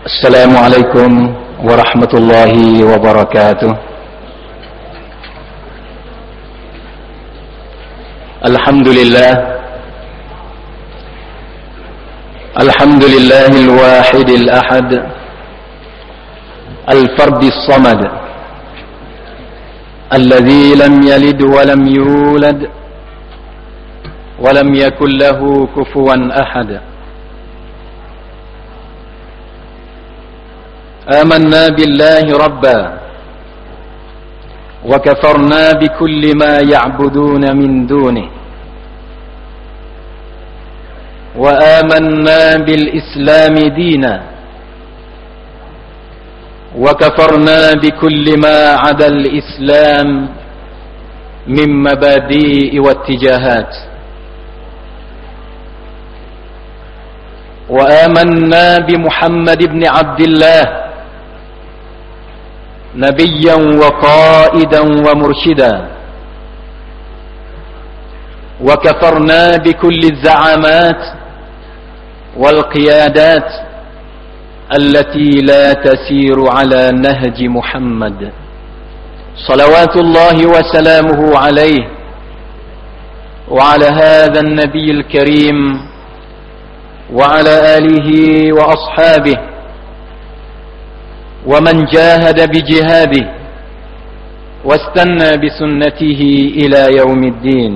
السلام عليكم ورحمة الله وبركاته. الحمد لله. الحمد لله الواحد الأحد. الفرد الصمد. الذي لم يلد ولم يولد ولم يكن له كفوا أحد. آمنا بالله ربا. وكفرنا بكل ما يعبدون من دونه. وآمنا بالإسلام دينا. وكفرنا بكل ما عدا الإسلام من مبادئ واتجاهات. وآمنا بمحمد بن عبد الله نبيا وقائدا ومرشدا. وكفرنا بكل الزعامات والقيادات التي لا تسير على نهج محمد. صلوات الله وسلامه عليه. وعلى هذا النبي الكريم وعلى آله وأصحابه ومن جاهد بجهاده واستنى بسنته إلى يوم الدين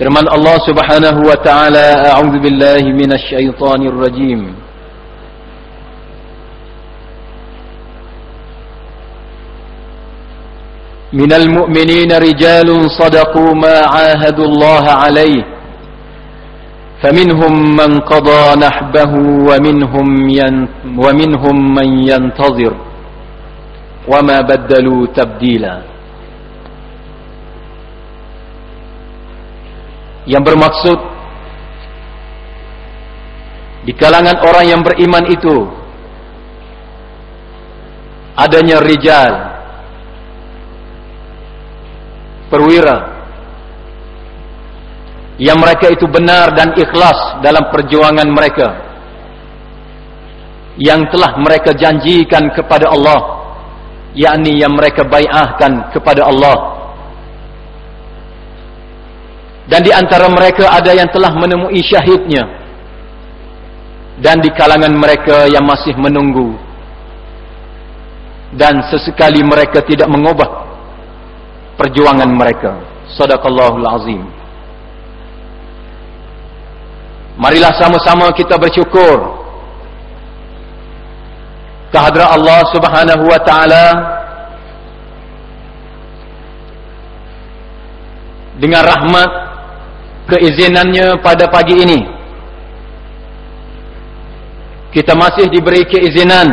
Allah Subhanahu wa taala, "A'udzu billahi minasy syaithanir rajim." من المؤمنين رجال صدقوا ما عاهدوا الله عليه فمنهم من قضى نحبه ومنهم, ين ومنهم من ينتظر وما بدلوا تبديلا yang bermaksud di kalangan orang yang beriman itu adanya rijal perwira yang mereka itu benar dan ikhlas dalam perjuangan mereka. Yang telah mereka janjikan kepada Allah. Yakni yang mereka bai'ahkan kepada Allah. Dan di antara mereka ada yang telah menemui syahidnya. Dan di kalangan mereka yang masih menunggu. Dan sesekali mereka tidak mengubah perjuangan mereka. Sadaqallahul azim marilah sama-sama kita bersyukur. Kehadrat Allah subhanahu wa ta'ala dengan rahmat keizinannya pada pagi ini. Kita masih diberi keizinan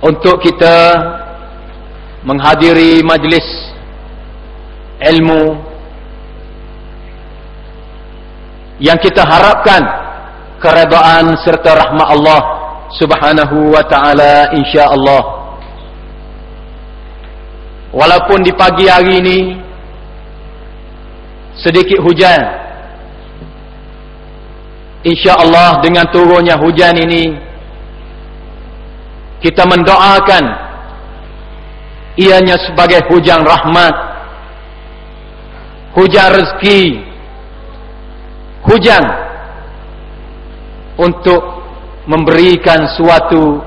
untuk kita menghadiri majlis ilmu yang kita harapkan keredaan serta rahmat Allah subhanahu wa ta'ala insyaAllah. Walaupun di pagi hari ini sedikit hujan insyaAllah dengan turunnya hujan ini kita mendoakan ianya sebagai hujan rahmat hujan rezeki hujan untuk memberikan suatu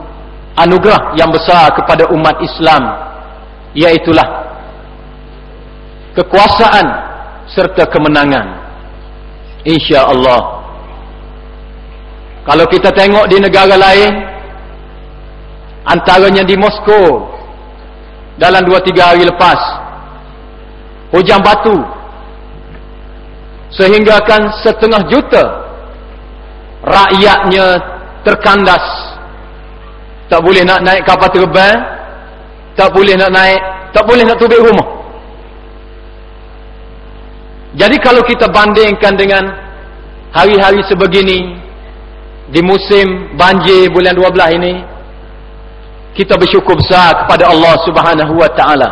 anugerah yang besar kepada umat Islam iaitulah kekuasaan serta kemenangan. insya-Allah. Kalau kita tengok di negara lain antaranya di Moskow dalam 2 3 hari lepas hujan batu sehingga kan setengah juta rakyatnya terkandas. Tak boleh nak naik kapal terbang tak boleh nak naik tak boleh nak tubik rumah. Jadi kalau kita bandingkan dengan hari-hari sebegini di musim banjir bulan 12 ini kita bersyukur besar kepada Allah Subhanahu wa taala.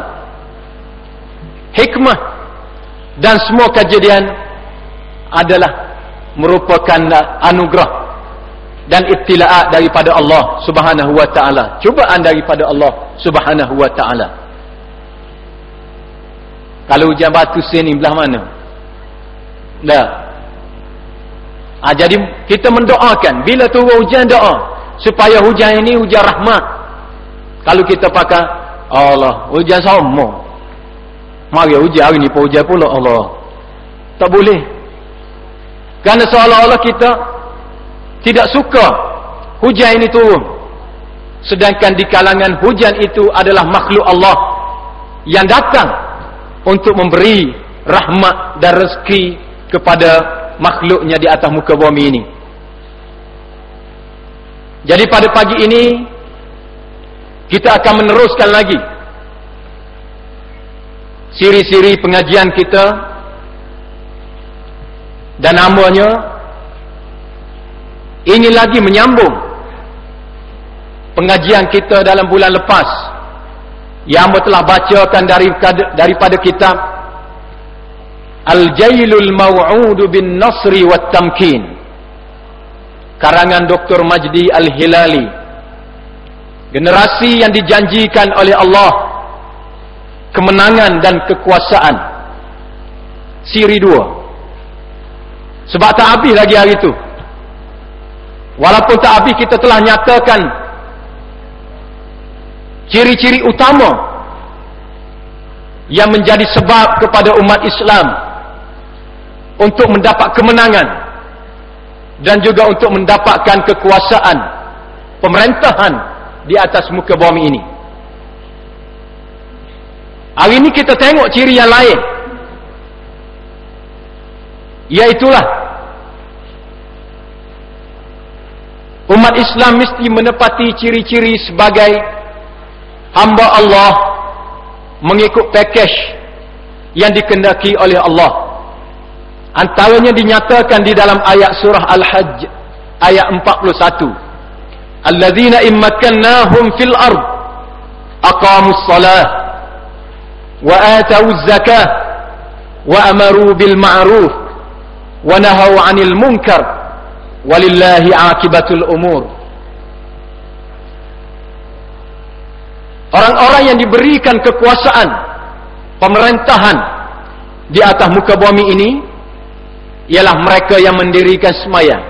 Hikmah dan semua kejadian adalah merupakan anugerah dan ibtilaat daripada Allah Subhanahu wa taala. Cubaan daripada Allah Subhanahu wa taala. Kalau hujan batu sini belah mana? Dah. Ha, jadi kita mendoakan bila turun hujan doa supaya hujan ini hujan rahmat. Kalau kita pakai Allah, hujan sama. Mari hujan hari ni pun hujan pula Allah. Tak boleh. Kerana seolah-olah kita tidak suka hujan ini turun. Sedangkan di kalangan hujan itu adalah makhluk Allah yang datang untuk memberi rahmat dan rezeki kepada makhluknya di atas muka bumi ini. Jadi pada pagi ini kita akan meneruskan lagi siri-siri pengajian kita dan namanya ingin lagi menyambung pengajian kita dalam bulan lepas. Yang telah bacakan daripada, daripada kitab Al-Jailul Maw'ud bin Nasri wa Tamkin. Karangan Dr. Majdi Al-Hilali. Generasi yang dijanjikan oleh Allah kemenangan dan kekuasaan. Siri dua sebab tak habis lagi hari itu Walaupun tak habis kita telah nyatakan ciri-ciri utama yang menjadi sebab kepada umat Islam untuk mendapat kemenangan dan juga untuk mendapatkan kekuasaan pemerintahan di atas muka bumi ini. Hari ini kita tengok ciri yang lain. Iaitulah Umat Islam mesti menepati ciri-ciri sebagai hamba Allah mengikut pakej yang dikendaki oleh Allah. Antaranya dinyatakan di dalam ayat surah Al-Hajj ayat 41. Alladzina immakannahum fil ard aqamus salah wa atawuz zakah wa amaru bil ma'ruf wa nahaw 'anil munkar walillahi akibatul umur orang-orang yang diberikan kekuasaan pemerintahan di atas muka bumi ini ialah mereka yang mendirikan semayang.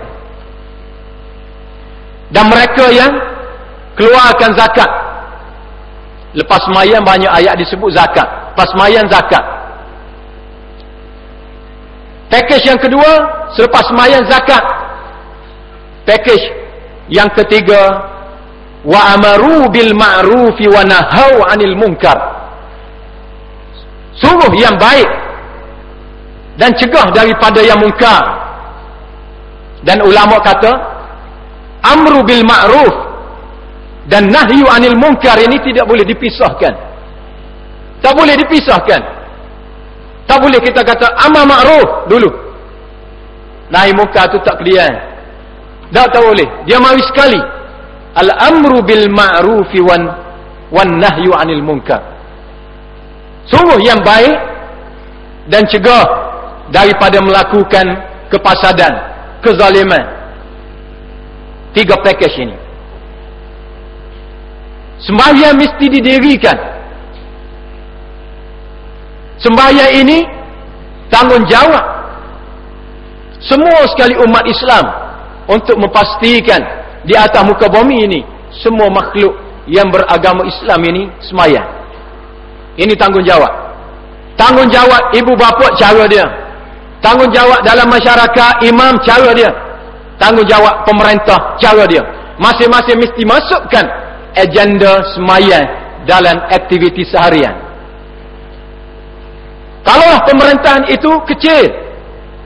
Dan mereka yang keluarkan zakat. Lepas semayang banyak ayat disebut zakat. Lepas semayang zakat package yang kedua selepas semayang zakat. Package yang ketiga wa amaru bil ma'rufi wa nahau 'anil munkar. Sungguh yang baik dan cegah daripada yang munkar. Dan ulama kata amru bil ma'ruf dan nahyu 'anil munkar ini tidak boleh dipisahkan. Tak boleh dipisahkan tak boleh kita kata amar ma'ruf dulu nahi munkar tu tak kelihatan tak tahu boleh. Dia mari sekali. Al-amru bil ma'rufi wan wan nahyu 'anil munkar. Sungguh yang baik dan cegah daripada melakukan kepasadan, kezaliman. Tiga package ini. Sembahyang mesti didirikan. Sembahyang ini tanggungjawab semua sekali umat Islam untuk memastikan di atas muka bumi ini semua makhluk yang beragama Islam ini semayang ini tanggungjawab. Tanggungjawab ibu bapa cara dia. Tanggungjawab dalam masyarakat imam cara dia. Tanggungjawab pemerintah cara dia. Masing-masing mesti masukkan agenda semayang dalam aktiviti seharian kalau pemerintahan itu kecil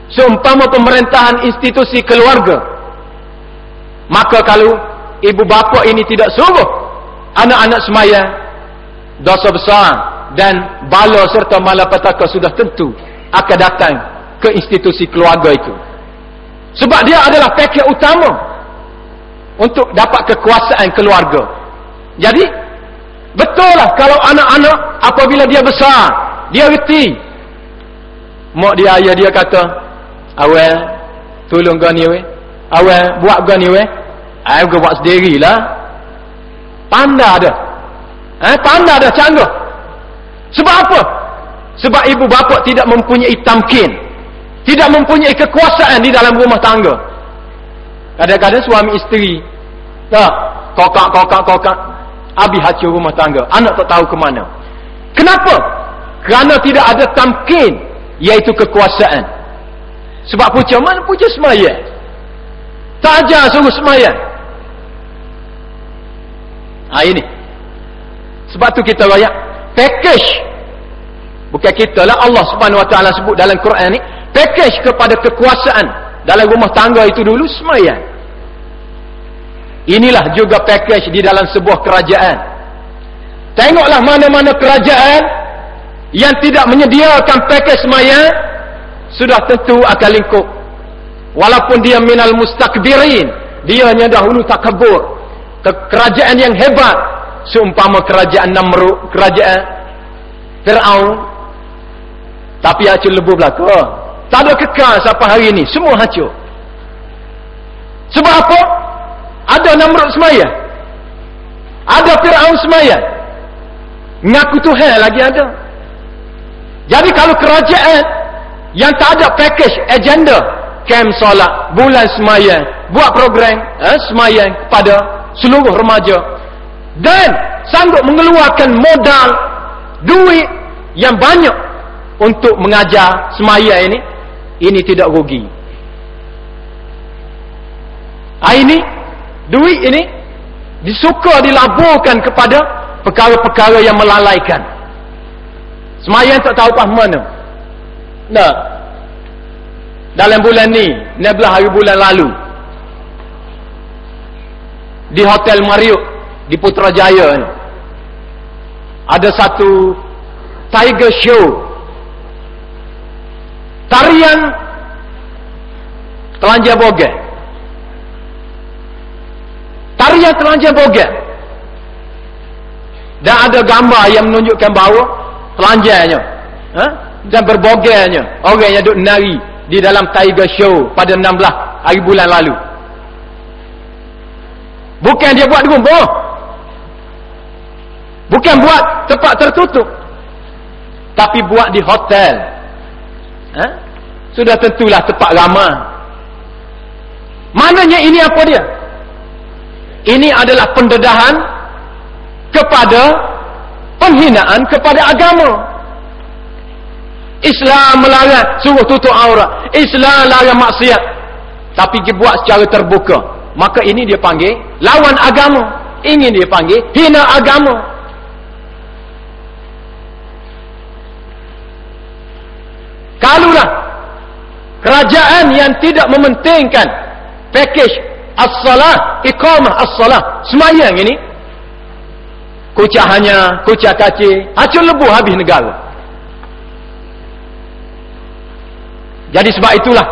seumpama pemerintahan institusi keluarga Maka kalau ibu bapa ini tidak sungguh anak-anak semaya dosa besar dan bala serta malapetaka sudah tentu akan datang ke institusi keluarga itu. Sebab dia adalah paket utama untuk dapat kekuasaan keluarga. Jadi betul lah kalau anak-anak apabila dia besar, dia reti mak dia ayah dia kata awal tolong kau ni weh. Awal buat kau ni weh. Ai kau buat sendirilah. Panda ada eh panda ada canggah sebab apa? Sebab ibu bapa tidak mempunyai tamkin. Tidak mempunyai kekuasaan di dalam rumah tangga. Kadang-kadang suami isteri tak kokak kokak kokak habis hancur rumah tangga. Anak tak tahu ke mana. Kenapa? Kerana tidak ada tamkin iaitu kekuasaan. Sebab puja mana? Puja semaya tak ajar suruh semaya ha ini. Sebab tu kita rayak package. Bukan kita lah Allah subhanahu wa ta'ala sebut dalam Quran ni. Package kepada kekuasaan dalam rumah tangga itu dulu semaya inilah juga package di dalam sebuah kerajaan. Tengoklah mana-mana kerajaan yang tidak menyediakan package semaya sudah tentu akan lingkup. Walaupun dia minal mustakbirin dia hanya dahulu takabur. Kerajaan yang hebat seumpama kerajaan Namrud kerajaan Fir'aun. Tapi hancur lebu belaka. Tak ada kekal sampai hari ini semua hancur. Sebab apa? Ada Namrud semaya. Ada Fir'aun semaya. Ngaku Tuhan lagi ada jadi kalau kerajaan yang tak ada package agenda camp solat bulan semaya buat program eh, semaya kepada seluruh remaja. Dan sanggup mengeluarkan modal duit yang banyak untuk mengajar semaya ini ini tidak rugi. Ha, ini duit ini disuka dilaburkan kepada perkara-perkara yang melalaikan semaya tak tahu apa mana. Nah dalam bulan ni 16 hari bulan lalu. Di Hotel Mario di Putrajaya ni. Ada satu tiger show. Tarian telanjang bogel tarian telanjang bogel dan ada gambar yang menunjukkan bahawa telanjangnya ha? dan berbogelnya orang yang duduk nari di dalam tiger show pada 16 hari bulan lalu. Bukan dia buat rumah bukan buat tempat tertutup. Tapi buat di hotel. Ha? sudah tentulah tempat ramah maknanya ini apa dia? Ini adalah pendedahan kepada penghinaan kepada agama. Islam melarang suruh tutup aurat. Islam larang maksiat. Tapi dibuat secara terbuka. Maka ini dia panggil lawan agama. Ingin dia panggil hina agama. Kalulah kerajaan yang tidak mementingkan package as-salah iqamah as-salah. Semayang ini kucah hanya kucah kacir hancur lebuh habis negara. Jadi sebab itulah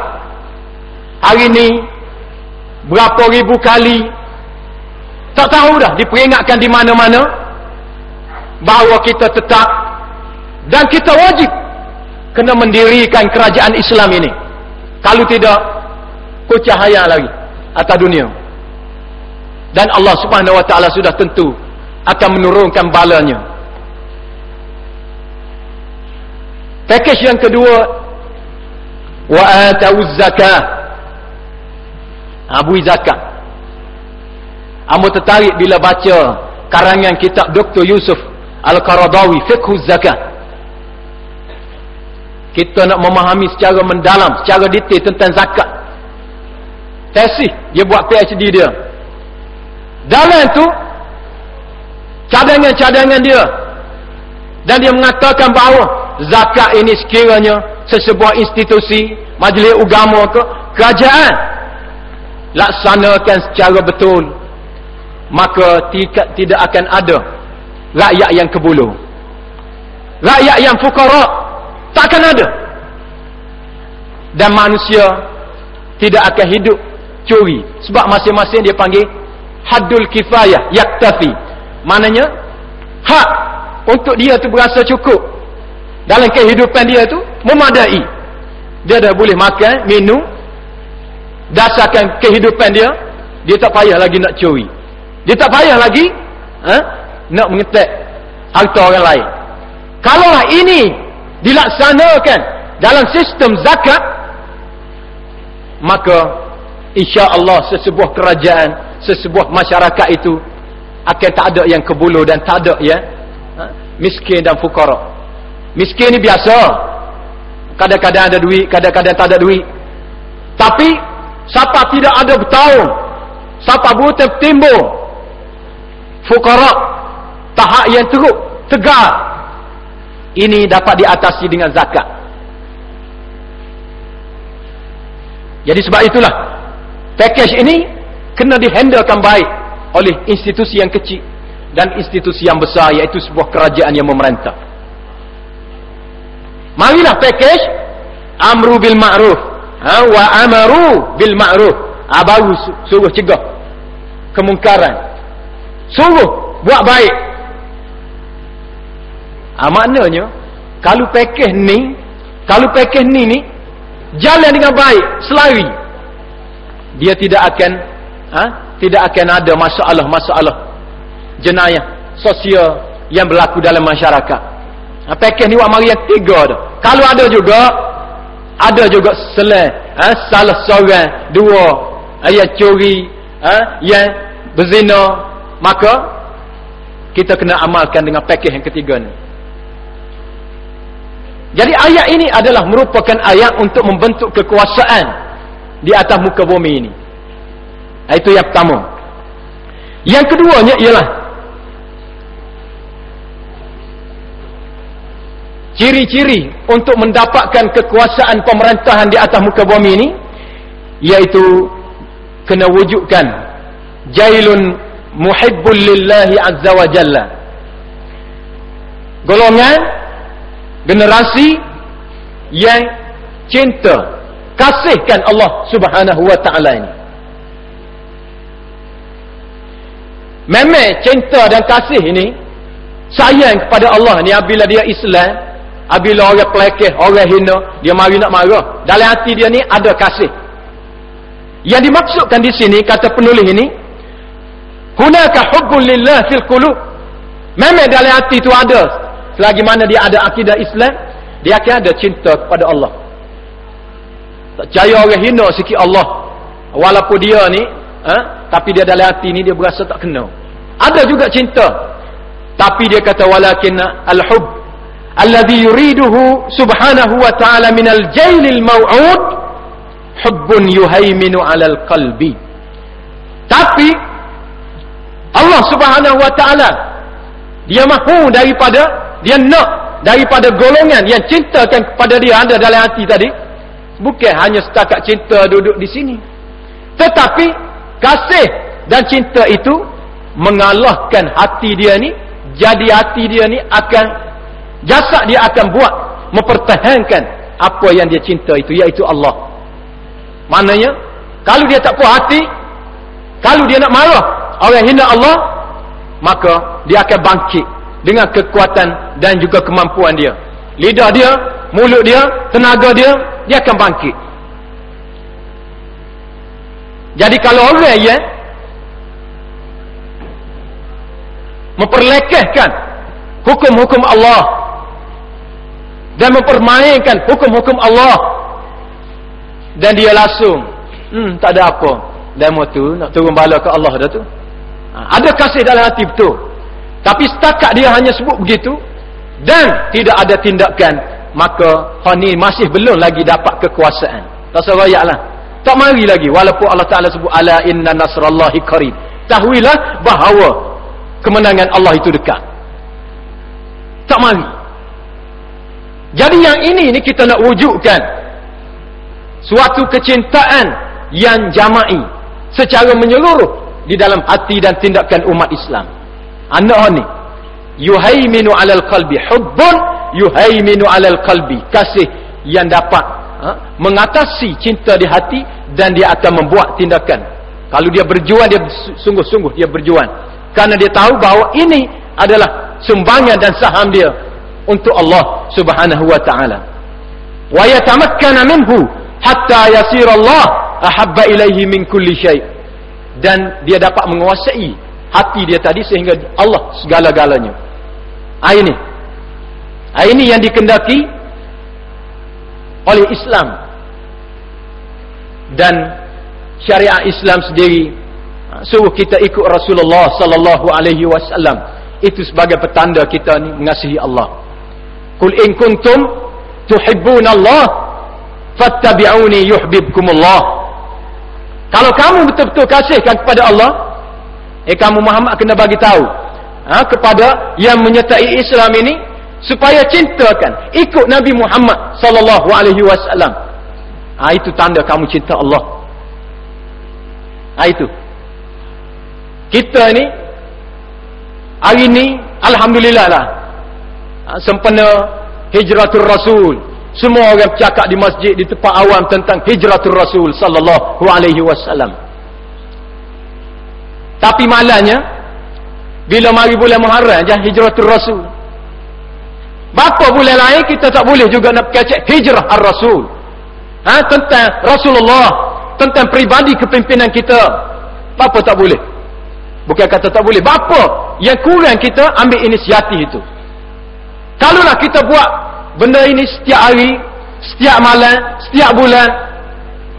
hari ini berapa ribu kali tak tahu dah diperingatkan di mana-mana bahawa kita tetap dan kita wajib kena mendirikan kerajaan Islam ini. Kalau tidak kucahaya lagi atas dunia. Dan Allah subhanahu wa ta'ala sudah tentu akan menurunkan balanya. Package yang kedua wa atawuz zakah. Abu Zakat Amu tertarik bila baca karangan kitab Dr. Yusuf Al-Qaradawi Fiqh Zakat kita nak memahami secara mendalam secara detail tentang zakat. Tesis dia buat PhD dia. Dalam tu cadangan-cadangan dia. Dan dia mengatakan bahawa zakat ini sekiranya sesebuah institusi majlis agama ke kerajaan laksanakan secara betul maka tidak, tidak akan ada rakyat yang kebulu rakyat yang fukara takkan ada. Dan manusia tidak akan hidup curi. Sebab masing-masing dia panggil hadul kifayah yaktafi maknanya hak untuk dia tu berasa cukup dalam kehidupan dia tu memadai. Dia dah boleh makan minum dasarkan kehidupan dia dia tak payah lagi nak curi. Dia tak payah lagi ha, nak mengetek harta orang lain. Kalau ini dilaksanakan dalam sistem zakat maka insya Allah sesebuah kerajaan sesebuah masyarakat itu akan tak ada yang kebulu dan tak ada ya. Ha, miskin dan fukara miskin ni biasa. Kadang-kadang ada duit kadang-kadang tak ada duit. Tapi siapa tidak ada bertahun siapa buta timbul fukara tahap yang teruk tegar. Ini dapat diatasi dengan zakat. Jadi sebab itulah package ini kena dihandlekan baik oleh institusi yang kecil dan institusi yang besar iaitu sebuah kerajaan yang memerintah marilah package amru bil ma'ruf. Ha, wa amaru bil ma'ruf. Ha, baru suruh cegah kemungkaran. Suruh buat baik. Ha, maknanya kalau package ni kalau package ni ni jalan dengan baik selari dia tidak akan ha, tidak akan ada masalah-masalah jenayah sosial yang berlaku dalam masyarakat. Ha, paket ni wak mari yang tiga tu. Kalau ada juga ada juga selain ha, salah seorang dua ha, yang curi ha, yang berzina maka kita kena amalkan dengan paket yang ketiga ni. Jadi ayat ini adalah merupakan ayat untuk membentuk kekuasaan di atas muka bumi ini. Itu yang pertama. Yang keduanya ialah ciri-ciri untuk mendapatkan kekuasaan pemerintahan di atas muka bumi ini iaitu kena wujudkan jailun muhibbul lillahi azza wa jalla golongan generasi yang cinta kasihkan Allah subhanahu wa ta'ala ini Memang cinta dan kasih ini sayang kepada Allah ni apabila dia Islam, apabila orang pelekeh, orang hina, dia mari nak marah. Dalam hati dia ni ada kasih. Yang dimaksudkan di sini kata penulis ini, hunaka hubbun lillah fil qulub. Memang dalam hati itu ada selagi mana dia ada akidah Islam, dia akan ada cinta kepada Allah. Tak percaya orang hina sikit Allah. Walaupun dia ni ha? Tapi dia dalam hati ni dia berasa tak kena. Ada juga cinta. Tapi dia kata walakin al-hub alladhi yuriduhu subhanahu wa ta'ala min al-jail al-maw'ud hubbun yuhaiminu 'ala al-qalbi. Tapi Allah subhanahu wa ta'ala dia mahu daripada dia nak daripada golongan yang cintakan kepada dia ada dalam hati tadi bukan hanya setakat cinta duduk di sini. Tetapi kasih dan cinta itu mengalahkan hati dia ni jadi hati dia ni akan jasad dia akan buat mempertahankan apa yang dia cinta itu iaitu Allah. Maknanya kalau dia tak puas hati kalau dia nak marah orang hina Allah maka dia akan bangkit dengan kekuatan dan juga kemampuan dia. Lidah dia mulut dia tenaga dia dia akan bangkit jadi kalau orang ya memperlekehkan hukum-hukum Allah dan mempermainkan hukum-hukum Allah dan dia langsung hmm tak ada apa. Demo tu nak turun bala ke Allah dah tu. Ha, ada kasih dalam hati betul. Tapi setakat dia hanya sebut begitu dan tidak ada tindakan maka hani masih belum lagi dapat kekuasaan. Tak serayaklah tak mari lagi walaupun Allah Taala sebut ala inna nasrallahi qarib. Tahuilah bahawa kemenangan Allah itu dekat. Tak mari. Jadi yang ini ni kita nak wujudkan suatu kecintaan yang jama'i secara menyeluruh di dalam hati dan tindakan umat Islam. Anak ni yuhaiminu 'alal qalbi hubbun yuhaiminu 'alal qalbi kasih yang dapat ha, mengatasi cinta di hati dan dia akan membuat tindakan. Kalau dia berjuang dia sungguh-sungguh dia berjuang. Karena dia tahu bahawa ini adalah sumbangan dan saham dia untuk Allah subhanahu wa ta'ala. Wa yatamakkana minhu hatta yasir Allah ahabba ilaihi min kulli syai. Dan dia dapat menguasai hati dia tadi sehingga Allah segala-galanya. Ini. Ini yang dikendaki oleh Islam. Dan syariat Islam sendiri ah, suruh kita ikut Rasulullah sallallahu alaihi wasallam. Itu sebagai petanda kita ni mengasihi Allah. Kul in kuntum tuhibbuna Allah fattabi'uni yuhibbukum Allah. Kalau kamu betul-betul kasihkan kepada Allah, eh kamu Muhammad kena bagi tahu ha, kepada yang menyertai Islam ini supaya cintakan ikut Nabi Muhammad sallallahu alaihi wasallam. Ha, itu tanda kamu cinta Allah. Ha, itu. Kita ni hari ini alhamdulillah lah Ha, sempena hijratul rasul semua orang bercakap di masjid di tempat awam tentang hijratul rasul sallallahu alaihi wasallam tapi malangnya bila mari bulan muharram je hijratul rasul Bapa bulan lain kita tak boleh juga nak kecek hijrah ar-rasul ha, tentang rasulullah tentang pribadi kepimpinan kita Bapa tak boleh bukan kata tak boleh Bapa yang kurang kita ambil inisiatif itu Kalaulah kita buat benda ini setiap hari, setiap malam, setiap bulan,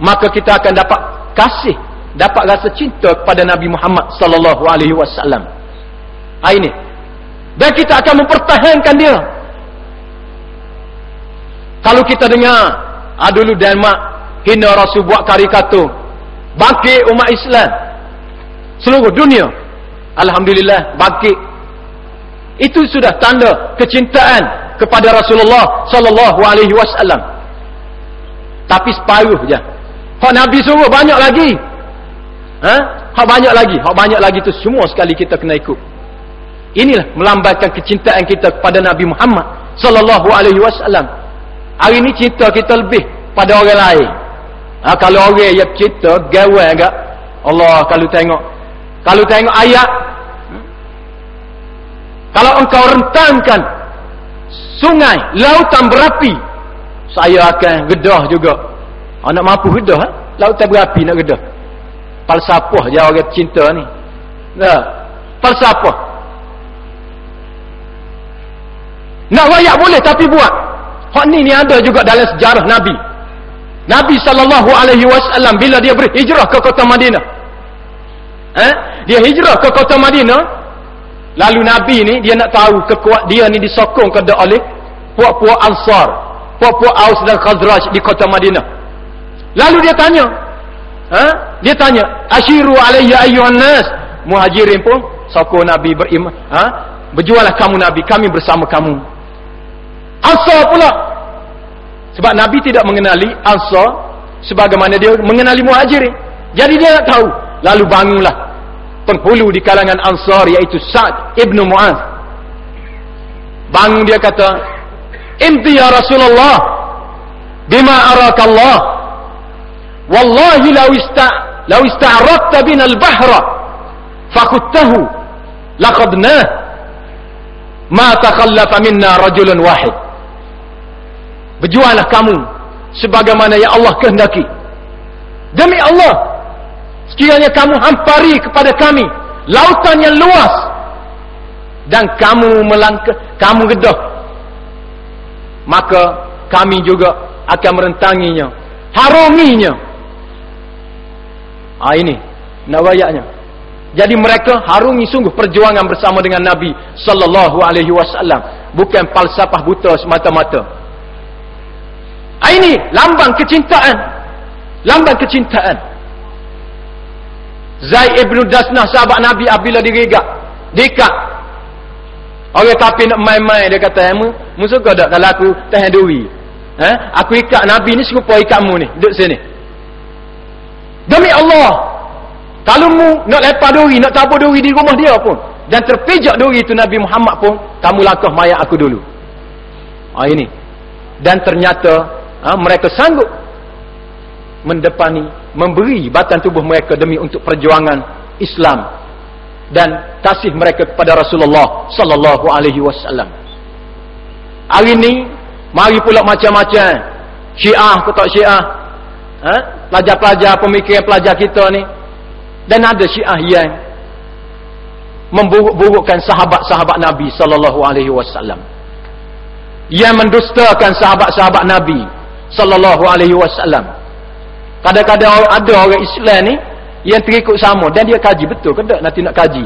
maka kita akan dapat kasih, dapat rasa cinta kepada Nabi Muhammad sallallahu alaihi wasallam. Ha, ini. Dan kita akan mempertahankan dia. Kalau kita dengar, ah dulu Denmark hina Rasul buat karikatur bangkit umat Islam seluruh dunia. Alhamdulillah bangkit itu sudah tanda kecintaan kepada Rasulullah sallallahu alaihi wasallam. Tapi separuh je. Hak Nabi suruh banyak lagi. Ha? Hak banyak lagi, hak banyak lagi tu semua sekali kita kena ikut. Inilah melambangkan kecintaan kita kepada Nabi Muhammad sallallahu alaihi wasallam. Hari ini cinta kita lebih pada orang lain. Ha, kalau orang yang cinta gawai agak Allah kalau tengok kalau tengok ayat kalau engkau rentankan sungai, lautan berapi, saya akan gedah juga. Anak ah, mampu gedah, ha? lautan berapi nak gedah. Falsafah je orang cinta ni. Nah, falsafah. Nak wayak boleh tapi buat. Hak ni ni ada juga dalam sejarah Nabi. Nabi sallallahu alaihi wasallam bila dia berhijrah ke kota Madinah. Eh? Dia hijrah ke kota Madinah, Lalu Nabi ni dia nak tahu kekuat dia ni disokong ke oleh puak-puak Ansar, puak-puak Aus dan Khazraj di kota Madinah. Lalu dia tanya, ha? Dia tanya, "Ashiru alayya ayyuhan nas?" Muhajirin pun sokong Nabi beriman, ha? Berjualah kamu Nabi, kami bersama kamu. Ansar pula. Sebab Nabi tidak mengenali Ansar sebagaimana dia mengenali Muhajirin. Jadi dia nak tahu. Lalu bangunlah penghulu di kalangan Ansar yaitu Sa'd ibn Mu'az. Bang dia kata, "Inti ya Rasulullah bima araka Allah. Wallahi law ista law ista'radta bina al-bahra faquttahu laqad nah ma takhallafa minna rajulun wahid." Berjuanglah kamu sebagaimana yang Allah kehendaki. Demi Allah, Sekiranya kamu hampari kepada kami lautan yang luas dan kamu melangkah, kamu gedah, maka kami juga akan merentanginya, haruminya. Ah ini nawayaknya. Jadi mereka harungi sungguh perjuangan bersama dengan Nabi sallallahu alaihi wasallam, bukan falsafah buta semata-mata. Ah ini lambang kecintaan. Lambang kecintaan. Zaid ibn Dasnah sahabat Nabi apabila diregak diikat orang tapi nak main-main dia kata mu mu suka tak kalau aku tahan duri ha? aku ikat Nabi ni serupa ikatmu ni duduk sini demi Allah kalau mu nak lepas duri nak tabur duri di rumah dia pun dan terpijak duri itu Nabi Muhammad pun kamu langkah mayat aku dulu ha, ini dan ternyata ha, mereka sanggup mendepani memberi batang tubuh mereka demi untuk perjuangan Islam dan kasih mereka kepada Rasulullah sallallahu alaihi wasallam. Hari ini mari pula macam-macam Syiah ke tak Syiah. Ha? Pelajar-pelajar, pemikiran pelajar kita ni. Dan ada Syiah yang memburuk-burukkan sahabat-sahabat Nabi sallallahu alaihi wasallam. Yang mendustakan sahabat-sahabat Nabi sallallahu alaihi wasallam. Kadang-kadang ada orang Islam ni yang terikut sama dan dia kaji betul ke tak nanti nak kaji.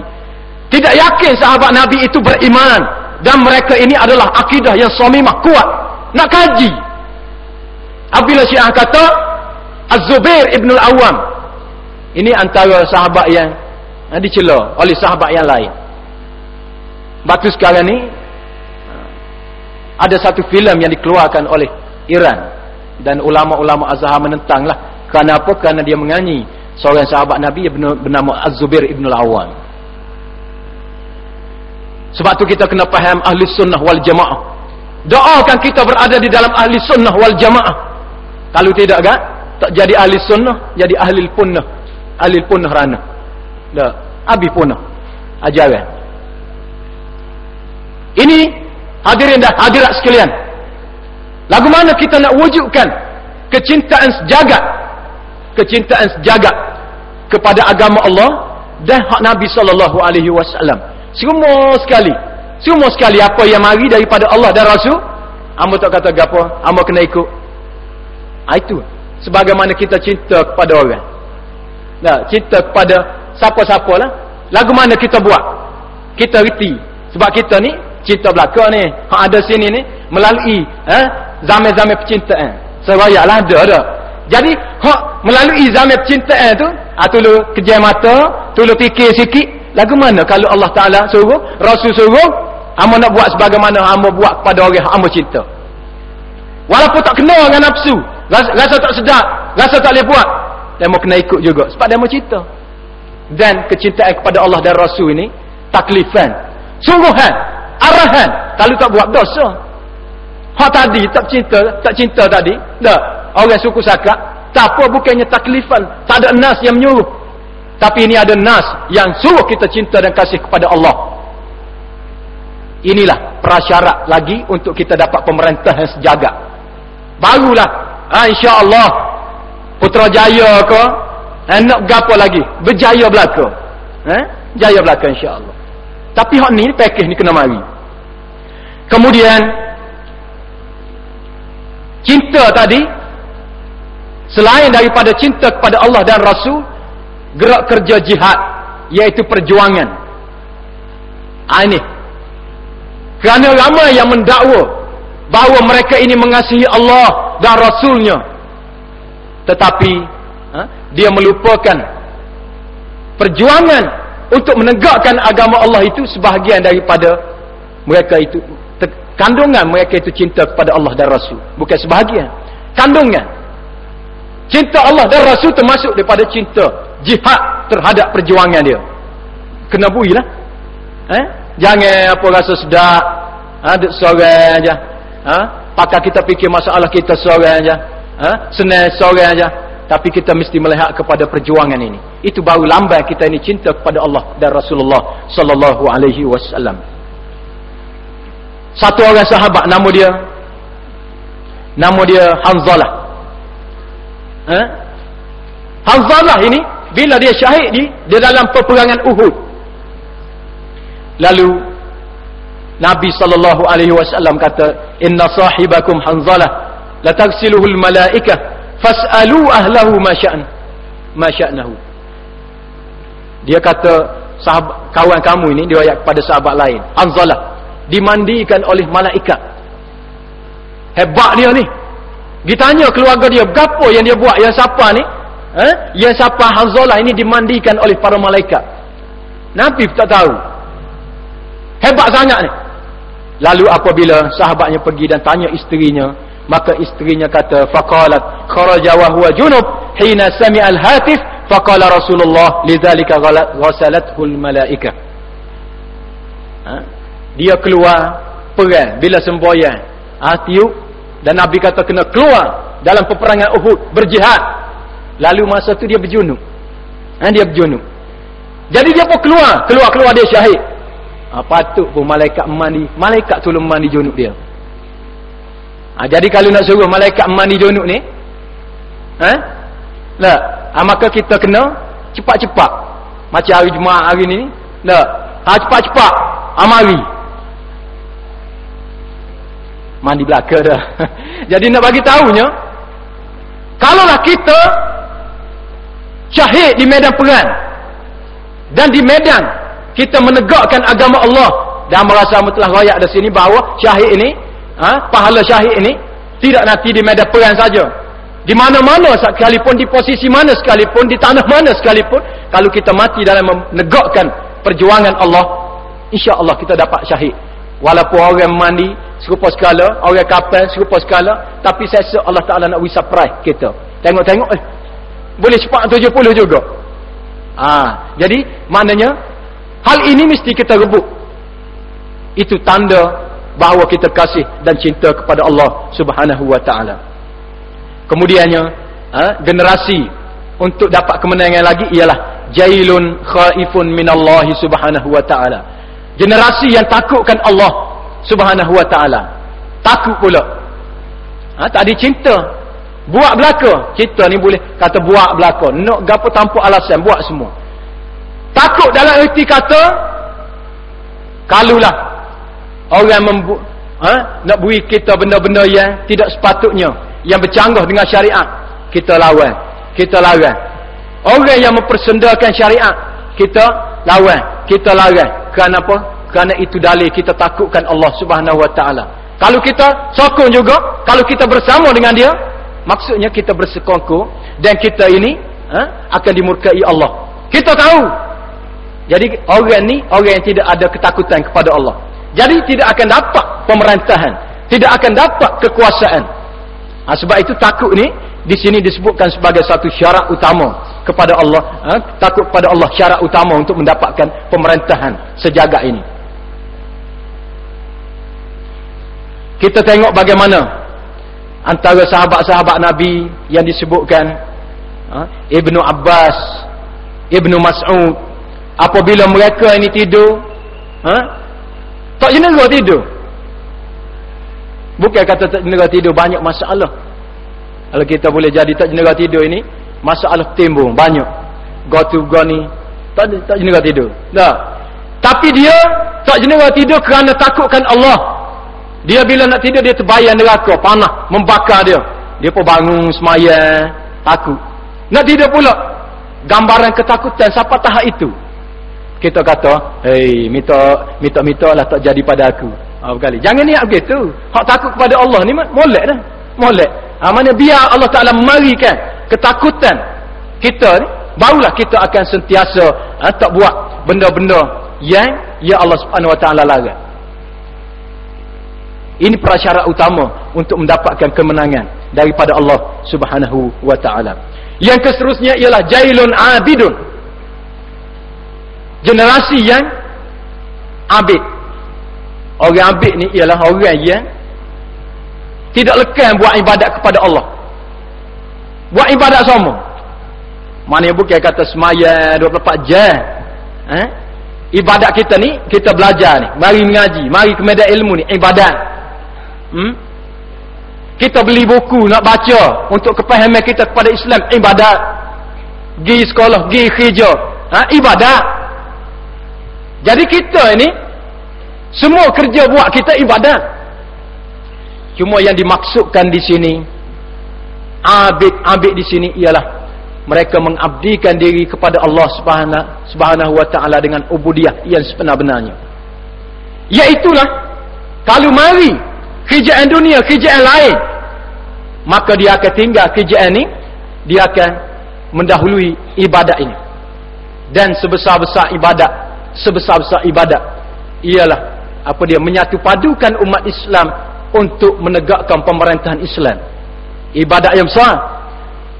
Tidak yakin sahabat Nabi itu beriman dan mereka ini adalah akidah yang samimah kuat. Nak kaji. Apabila Syiah kata Az-Zubair Ibn Al-Awwam ini antara sahabat yang dicela oleh sahabat yang lain. Batu sekarang ni ada satu filem yang dikeluarkan oleh Iran dan ulama-ulama Azhar menentanglah. Kerana apa? Kerana dia menyanyi seorang sahabat Nabi yang bernama Az-Zubair Ibn Al-Awwam. Sebab tu kita kena faham ahli sunnah wal jamaah. Doakan kita berada di dalam ahli sunnah wal jamaah. Kalau tidak kan, tak jadi ahli sunnah, jadi ahli punnah. Ahli punnah rana. Dah, abi punnah. Ajaran. Ini hadirin dah hadirat sekalian. Lagu mana kita nak wujudkan kecintaan sejagat kecintaan sejagat kepada agama Allah dan hak Nabi sallallahu alaihi wasallam. Semua sekali. Semua sekali apa yang mari daripada Allah dan Rasul, hamba tak kata gapo, hamba kena ikut. Ha, itu. Sebagaimana kita cinta kepada orang. Nah, cinta kepada siapa-siapa lah. Lagu mana kita buat? Kita reti. Sebab kita ni, cinta belaka ni. Hak ada sini ni, melalui eh, zaman-zaman percintaan. Sebaya lah ada ada. Jadi, hak melalui zaman percintaan tu, ha, tulu kejam mata, tulu fikir sikit, Lagu mana kalau Allah Ta'ala suruh, Rasul suruh, hamba nak buat sebagaimana hamba buat kepada orang hamba cinta. Walaupun tak kenal dengan nafsu, rasa, rasa tak sedap, rasa tak boleh buat, dia kena ikut juga. Sebab dia cinta. Dan kecintaan kepada Allah dan Rasul ini, taklifan. Sungguhan, arahan, kalau tak buat dosa. Hak tadi, tak cinta, tak cinta tadi, tak. Orang suku sakat, tak apa bukannya taklifan, tak ada nas yang menyuruh. Tapi ini ada nas yang suruh kita cinta dan kasih kepada Allah. Inilah prasyarat lagi untuk kita dapat pemerintah yang sejagat. Barulah, ha, insya-Allah Putrajaya ke, ha, nak gapo lagi? Berjaya belaka. Ha? Jaya belaka insya-Allah. Tapi hak ni package ni kena mari. Kemudian cinta tadi selain daripada cinta kepada Allah dan Rasul gerak kerja jihad iaitu perjuangan. Ha, ini. Kerana ramai yang mendakwa bahawa mereka ini mengasihi Allah dan Rasulnya. Tetapi ha, dia melupakan perjuangan untuk menegakkan agama Allah itu sebahagian daripada mereka itu kandungan mereka itu cinta kepada Allah dan Rasul bukan sebahagian kandungan cinta Allah dan Rasul termasuk daripada cinta jihad terhadap perjuangan dia kena bui lah eh? jangan apa rasa sedap ha? duduk seorang aja. ha? pakar kita fikir masalah kita seorang aja. ha? senang seorang aja. tapi kita mesti melihat kepada perjuangan ini itu baru lambat kita ini cinta kepada Allah dan Rasulullah sallallahu alaihi wasallam satu orang sahabat nama dia. Nama dia Hanzalah. Eh? Hanzalah ini bila dia syahid di, di dalam peperangan Uhud. Lalu Nabi sallallahu alaihi wasallam kata inna sahibakum hanzalah la tagsiluhu al malaikah fasalu ahlahu ma sya'n ma sya'nahu. Dia kata sahabat kawan kamu ini dia kepada sahabat lain hanzalah dimandikan oleh malaikat. Hebat dia ni. Ditanya keluarga dia apa yang dia buat? Yang siapa ni? Eh? yang siapa Hanzalah ini dimandikan oleh para malaikat. Nabi tak tahu. Hebat sangat ni. Lalu apabila sahabatnya pergi dan tanya isterinya maka isterinya kata faqalat kharaja wa huwa junub hina sami'a al-hatif faqala Rasulullah lidzalika ghasalathu al-malaikah ha? Dia keluar perang bila semboyan ha, tiup dan Nabi kata kena keluar dalam peperangan Uhud berjihad Lalu masa tu dia berjunuk. Ha, dia berjunuk. Jadi dia pun keluar. Keluar-keluar dia syahid. Ha, patut pun malaikat mandi. Malaikat tolong mandi junuk dia. Ha, jadi kalau nak suruh malaikat mandi donuk ni, ha? Lah, ha, maka kita kena cepat-cepat. Macam hari Jumaat hari ni, lah. Ha cepat-cepat amari. Mandi belaka dah. jadi nak bagi tahunya, kalaulah kita syahid di medan perang dan di medan kita menegakkan agama Allah dan merasa telah rakyat di sini bahawa syahid ini ha, pahala syahid ini tidak nanti di medan perang saja di mana-mana sekalipun di posisi mana sekalipun di tanah mana sekalipun kalau kita mati dalam menegakkan perjuangan Allah insya Allah kita dapat syahid walaupun orang mandi serupa sekala orang kapal serupa sekala tapi saya Allah Ta'ala nak wisap price kita tengok-tengok eh boleh cepat 70 juga. Ha, jadi maknanya hal ini mesti kita rebut. Itu tanda bahawa kita kasih dan cinta kepada Allah Subhanahu wa taala. Kemudiannya, ha, generasi untuk dapat kemenangan lagi ialah jailun khaifun minallahi subhanahu wa ta'ala generasi yang takutkan Allah subhanahu wa ta'ala takut pula ha, tak ada cinta Buat belaka. Kita ni boleh kata buat belaka. Nak gapo tanpa alasan. Buat semua. Takut dalam erti kata. Kalulah. Orang membu ha? nak beri kita benda-benda yang tidak sepatutnya. Yang bercanggah dengan syariat. Kita lawan. Kita larang. Orang yang mempersendakan syariat. Kita lawan. Kita larang. Kerana apa? Kerana itu dalil kita takutkan Allah subhanahu wa ta'ala. Kalau kita sokong juga. Kalau kita bersama dengan dia. Maksudnya kita bersekongkol dan kita ini ha, akan dimurkai Allah. Kita tahu. Jadi orang ni orang yang tidak ada ketakutan kepada Allah. Jadi tidak akan dapat pemerintahan, tidak akan dapat kekuasaan. Ha, sebab itu takut ni di sini disebutkan sebagai satu syarat utama kepada Allah. Ha, takut kepada Allah syarat utama untuk mendapatkan pemerintahan sejagat ini. Kita tengok bagaimana antara sahabat-sahabat Nabi yang disebutkan ha, Ibnu Abbas Ibnu Mas'ud. Apabila mereka ini tidur ha, tak jenera tidur. Bukan kata tak jenera tidur banyak masalah. Kalau kita boleh jadi tak jenera tidur ini masalah timbul banyak. Go to go ni tak, tak jenera tidur. Tak. tapi dia tak jenera tidur kerana takutkan Allah dia bila nak tidur dia terbayang neraka, panah membakar dia. Dia pun bangun semaya, takut. Nak tidur pula. Gambaran ketakutan siapa tahap itu? Kita kata, "Hei, minta minta-minta lah tak jadi pada aku." Ha berkali. Jangan niat begitu. Hak takut kepada Allah ni molek dah. Molek. Ha mana biar Allah Taala memarikan ketakutan kita ni, barulah kita akan sentiasa ha, tak buat benda-benda yang ya Allah Subhanahu Wa Taala larang. Ini prasyarat utama untuk mendapatkan kemenangan daripada Allah Subhanahu wa taala. Yang seterusnya ialah jailun abidun. Generasi yang abid. Orang abid ni ialah orang yang tidak lekang buat ibadat kepada Allah. Buat ibadat sama. Mana bukan kata semaya 24 jam. Eh? Ibadat kita ni, kita belajar ni. Mari mengaji, mari ke medan ilmu ni. Ibadat. Hmm? Kita beli buku nak baca untuk kepahaman kita kepada Islam ibadat. Gi sekolah, gi kerja, ha? ibadat. Jadi kita ini semua kerja buat kita ibadat. Cuma yang dimaksudkan di sini abid-abid di sini ialah mereka mengabdikan diri kepada Allah Subhanahu Subhanahu wa taala dengan ubudiyah yang sebenar-benarnya. Iaitulah kalau mari kerjaan dunia, kerjaan lain. Maka dia akan tinggal kerjaan ini dia akan mendahului ibadat ini. Dan sebesar-besar ibadat sebesar-besar ibadat ialah apa dia menyatu padukan umat Islam untuk menegakkan pemerintahan Islam. Ibadat yang besar.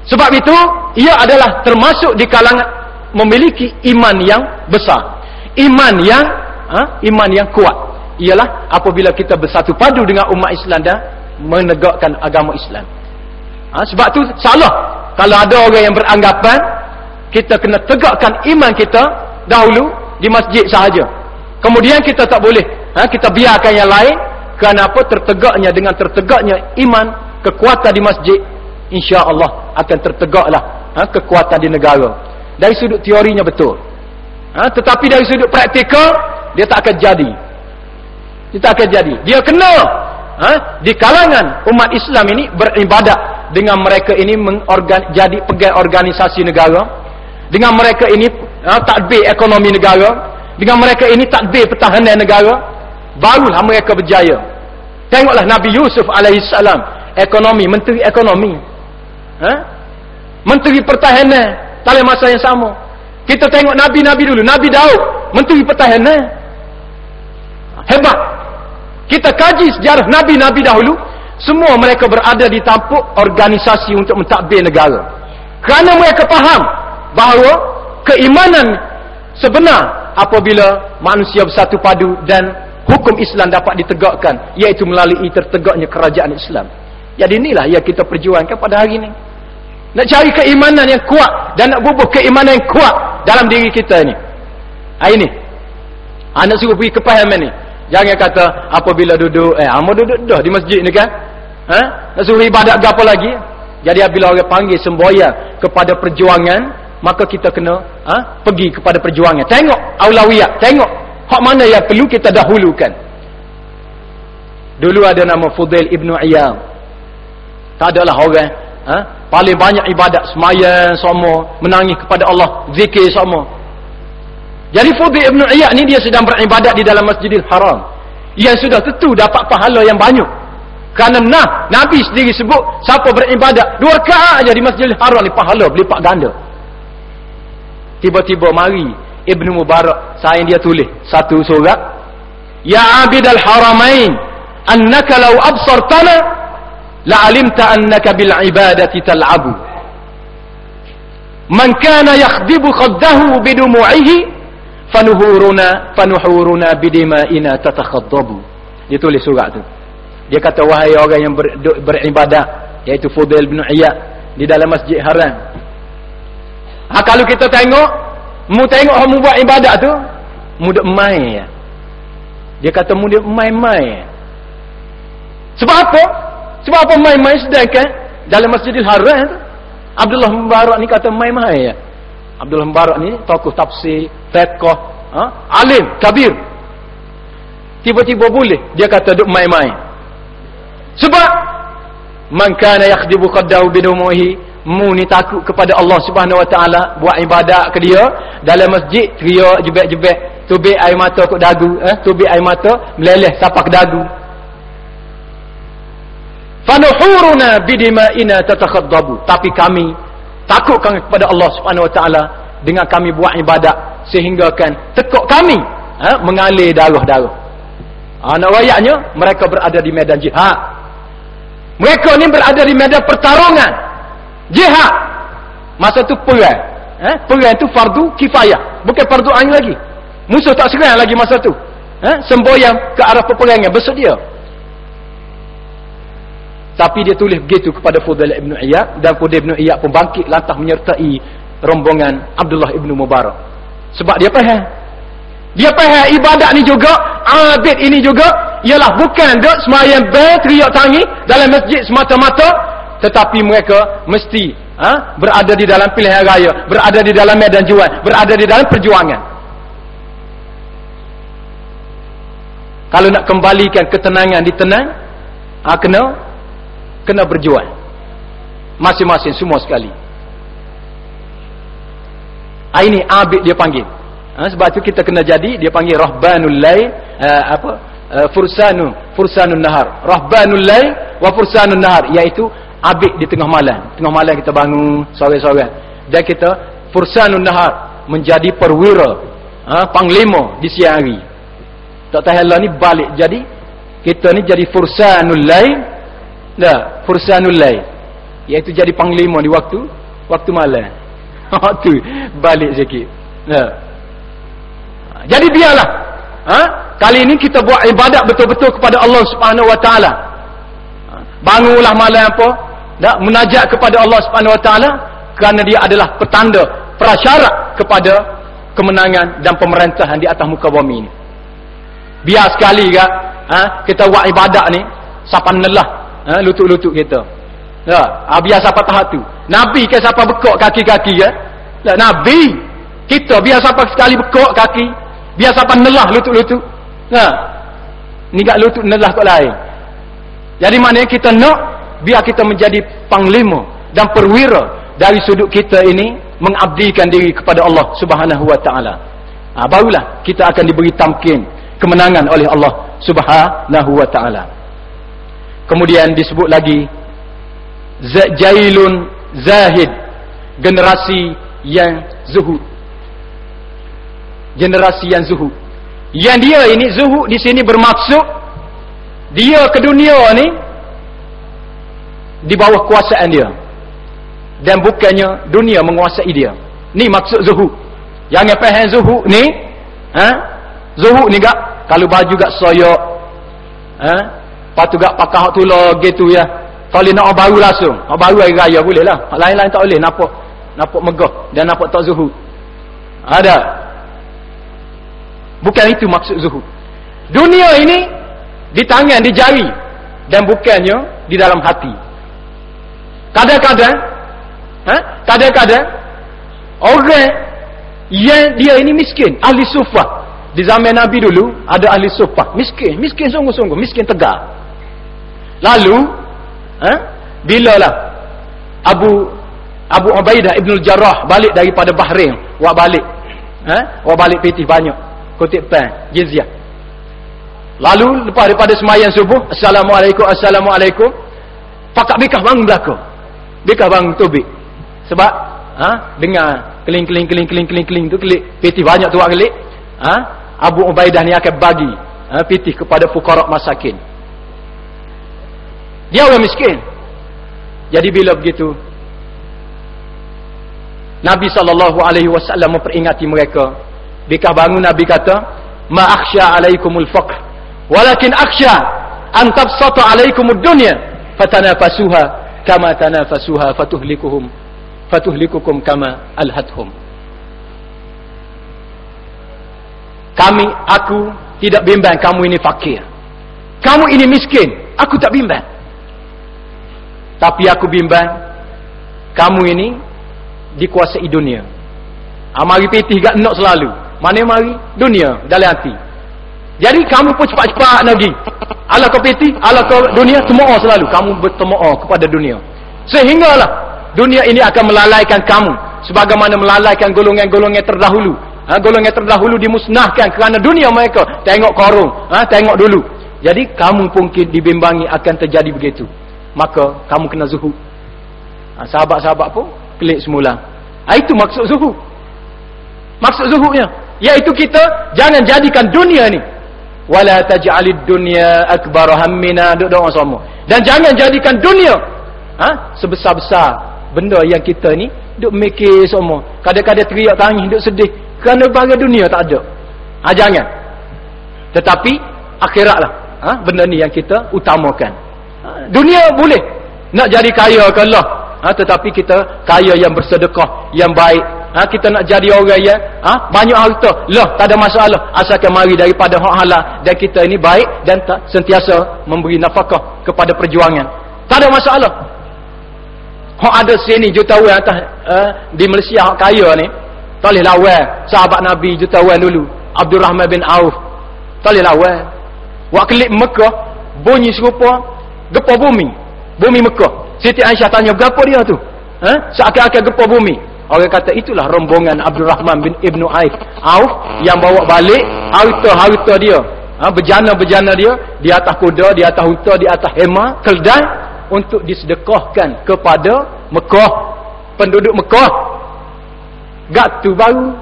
Sebab itu ia adalah termasuk di kalangan memiliki iman yang besar. Iman yang ha, iman yang kuat ialah apabila kita bersatu padu dengan umat Islam dan menegakkan agama Islam. Ha, sebab tu salah kalau ada orang yang beranggapan kita kena tegakkan iman kita dahulu di masjid sahaja. Kemudian kita tak boleh, ha, kita biarkan yang lain Kenapa tertegaknya dengan tertegaknya iman, kekuatan di masjid, insya-Allah akan tertegaklah ha, kekuatan di negara. Dari sudut teorinya betul. Ha, tetapi dari sudut praktikal dia tak akan jadi. Tak akan jadi. Dia kena ha, di kalangan umat Islam ini beribadat dengan mereka ini jadi pegawai organisasi negara. Dengan mereka ini ha, takbir ekonomi negara. Dengan mereka ini takbir pertahanan negara. Barulah mereka berjaya. Tengoklah Nabi Yusuf alaihissalam. Ekonomi, menteri ekonomi. Ha? Menteri pertahanan. Dalam masa yang sama. Kita tengok Nabi-Nabi dulu. Nabi Daud. Menteri pertahanan. Hebat. Kita kaji sejarah Nabi-Nabi dahulu. Semua mereka berada di tampuk organisasi untuk mentadbir negara. Kerana mereka faham bahawa keimanan sebenar apabila manusia bersatu padu dan hukum Islam dapat ditegakkan iaitu melalui tertegaknya kerajaan Islam. Jadi inilah yang kita perjuangkan pada hari ini. Nak cari keimanan yang kuat dan nak bubuh keimanan yang kuat dalam diri kita ini. Hari ini. Anak suruh pergi kepahaman ni. Jangan kata apabila duduk eh amo duduk dah di masjid ni kan. Ha? Nak suruh ibadat ke apa lagi? Jadi apabila orang panggil semboyan kepada perjuangan, maka kita kena ha? pergi kepada perjuangan. Tengok aulawiyat, tengok Hak mana yang perlu kita dahulukan? Dulu ada nama Fudail Ibn Iyam. Tak adalah orang. Ha? Paling banyak ibadat semayan semua. Menangis kepada Allah. Zikir semua. Jadi Fudail Ibn Iyam ni dia sedang beribadat di dalam Masjidil Haram. Yang sudah tentu dapat pahala yang banyak. Kerana nah, Nabi sendiri sebut siapa beribadat dua rakaat aja di Masjidil Haram ni pahala berlipat ganda. Tiba-tiba mari Ibn Mubarak sayang dia tulis satu surat Ya abid al-haramain annaka law absartana la'alimta annaka bil ibadati tal'abu man kana yakhdibu khaddahu bidumu'ihi fanuhuruna fanuhuruna bidima'ina tatakhaddabu dia tulis surat tu dia kata wahai orang yang ber, beribadah iaitu Fudail bin Iyad di dalam masjid haram ha, kalau kita tengok Mu tengok kamu buat ibadat tu, mudah mai ya. Dia kata mudah mai-mai. Sebab apa? Sebab apa mai-mai sedangkan dalam Masjidil Haram tu Abdullah Mubarak ni kata mai-mai ya. Abdullah Mubarak ni tokoh tafsir, fiqh, ha? alim, kabir. Tiba-tiba boleh dia kata duk mai-mai. Sebab man kana yakhdibu qaddahu bidumuhi mu ni takut kepada Allah Subhanahu Wa Taala buat ibadat ke dia dalam masjid teriak jebek-jebek tubik air mata ke dagu eh tubik air mata meleleh sapak dagu fanuhuruna bidima'ina tatakhaddabu tapi kami takutkan kepada Allah Subhanahu Wa Taala dengan kami buat ibadat sehingga kan tekuk kami eh, mengalir darah-darah anak wayaknya mereka berada di medan jihad mereka ni berada di medan pertarungan jihad masa tu perang eh? perang tu fardu kifayah bukan fardu ain lagi musuh tak serang lagi masa tu eh? semboyang ke arah peperangan bersedia tapi dia tulis begitu kepada Fudail Ibn Iyad dan Fudail Ibn Iyad pun bangkit lantah menyertai rombongan Abdullah Ibn Mubarak. Sebab dia faham dia faham ibadat ni juga abid ini juga ialah bukan duk semayang ber teriak tangi dalam masjid semata-mata tetapi mereka mesti ha, berada di dalam pilihan raya berada di dalam medan jual berada di dalam perjuangan. Kalau nak kembalikan ketenangan di tenang ha, kena kena berjuang masing-masing semua sekali. Ha, ini abid dia panggil. Ha, sebab tu kita kena jadi dia panggil rahbanul lay uh, apa? Uh, fursanu fursanun nahar. Rahbanul lay wa fursanun nahar iaitu abid di tengah malam. Tengah malam kita bangun sore-sore. Dan kita fursanun nahar menjadi perwira ha, panglima di siang hari. Tak tahu lah ni balik jadi kita ni jadi fursanul lain dah fursanul lain iaitu jadi panglima di waktu waktu malam. Waktu balik sikit. Dah. Jadi biarlah. Ha? kali ini kita buat ibadat betul-betul kepada Allah Subhanahu Wa Taala. Ha, bangunlah malam apa? Tak munajat kepada Allah Subhanahu Wa Taala kerana dia adalah petanda prasyarat kepada kemenangan dan pemerintahan di atas muka bumi ini. Biar sekali ke ha, kita buat ibadat ni siapa nelah ha, lutut-lutut kita. Ya ha, biar siapa tahap tu. Nabi ke siapa bekok kaki-kaki ya? Lah nabi. Kita biar siapa sekali bekok kaki. Biar siapa nelah lutut-lutut. Ha. Ni gak lutut nelah kok lain. Jadi maknanya kita nak biar kita menjadi panglima dan perwira dari sudut kita ini mengabdikan diri kepada Allah Subhanahu wa taala. Ha, barulah kita akan diberi tamkin kemenangan oleh Allah Subhanahu wa taala. Kemudian disebut lagi Zailun Zahid generasi yang zuhud. Generasi yang zuhud. Yang dia ini zuhud di sini bermaksud dia ke dunia ni di bawah kuasaan dia. Dan bukannya dunia menguasai dia. Ni maksud zuhud. Yang faham zuhud ni, ha? Zuhud ni gak kalau baju gak soyok. Ha? Patu gak pakah tu lo gitu ya. Kalau nak baru langsung, nak baru hari raya boleh lah. Lain-lain tak boleh nampak nampak megah dan nampak tak zuhud. Ada. Bukan itu maksud zuhud. Dunia ini di tangan, di jari dan bukannya di dalam hati. Kadang-kadang ha? kadang-kadang orang yang dia ini miskin, ahli sufah. Di zaman Nabi dulu ada ahli sufah, miskin, miskin sungguh-sungguh, miskin tegar. Lalu ha? bila lah Abu Abu Ubaidah Ibn Jarrah balik daripada Bahrain, wak balik. Ha? Wak balik peti banyak. Kutip pen, jizyah. Lalu lepas daripada semayang subuh, Assalamualaikum, Assalamualaikum. Pakak bikah bangun belakang. Bikah bangun tubik. Sebab, ha, dengar keling, keling, keling, keling, keling, keling tu kelik. Piti banyak tu kelik. Ha, Abu Ubaidah ni akan bagi ha, piti kepada fukarak masakin. Dia orang miskin. Jadi bila begitu, Nabi SAW memperingati mereka. Bikah bangun Nabi kata, Ma'akhsha alaikumul faqr walakin akhsha an tabsata alaikumud dunya fatanafasuha kama tanafasuha fatuhlikuhum fatuhlikukum kama alhathum kami aku tidak bimbang kamu ini fakir kamu ini miskin aku tak bimbang tapi aku bimbang kamu ini dikuasai dunia amari pitih gak nak selalu mana mari dunia dalam hati jadi kamu pun cepat-cepat nak pergi. Ala kau peti, ala kau dunia, temo'o selalu. Kamu bertemo'o kepada dunia. Sehinggalah dunia ini akan melalaikan kamu. Sebagaimana melalaikan golongan-golongan terdahulu. Ha, golongan terdahulu dimusnahkan kerana dunia mereka. Tengok korong, ha, tengok dulu. Jadi kamu pun dibimbangi akan terjadi begitu. Maka kamu kena zuhud. Ha, sahabat-sahabat pun klik semula. Ha, itu maksud zuhud. Maksud zuhudnya. Iaitu kita jangan jadikan dunia ni wala taj'alid dunya akbar hammina doa semua dan jangan jadikan dunia ha sebesar-besar benda yang kita ni duk mikir semua kadang-kadang teriak tangis duk sedih kerana bagi dunia tak ada ha jangan tetapi akhiratlah ha benda ni yang kita utamakan dunia boleh nak jadi kaya ke Allah. Ha tetapi kita kaya yang bersedekah yang baik. Ha, kita nak jadi orang yang ha, banyak harta. Lah tak ada masalah. Asalkan mari daripada hak halal. Dan kita ini baik dan tak sentiasa memberi nafkah kepada perjuangan. Tak ada masalah. Hak ada sini jutawan atas uh, di Malaysia hak kaya ni tak boleh lawan sahabat Nabi jutawan dulu. Abdul Rahman bin Auf. Tak boleh lawan. Wak kelip Mekah bunyi serupa gepa bumi bumi Mekah Siti Aisyah tanya berapa dia tu ha? seakan-akan gepa bumi Orang kata itulah rombongan Abdul Rahman bin Ibnu Aif. Auf yang bawa balik harta-harta dia. Ha, berjana-berjana dia di atas kuda, di atas unta, di atas hema, keldai untuk disedekahkan kepada Mekah. Penduduk Mekah. Gak tu baru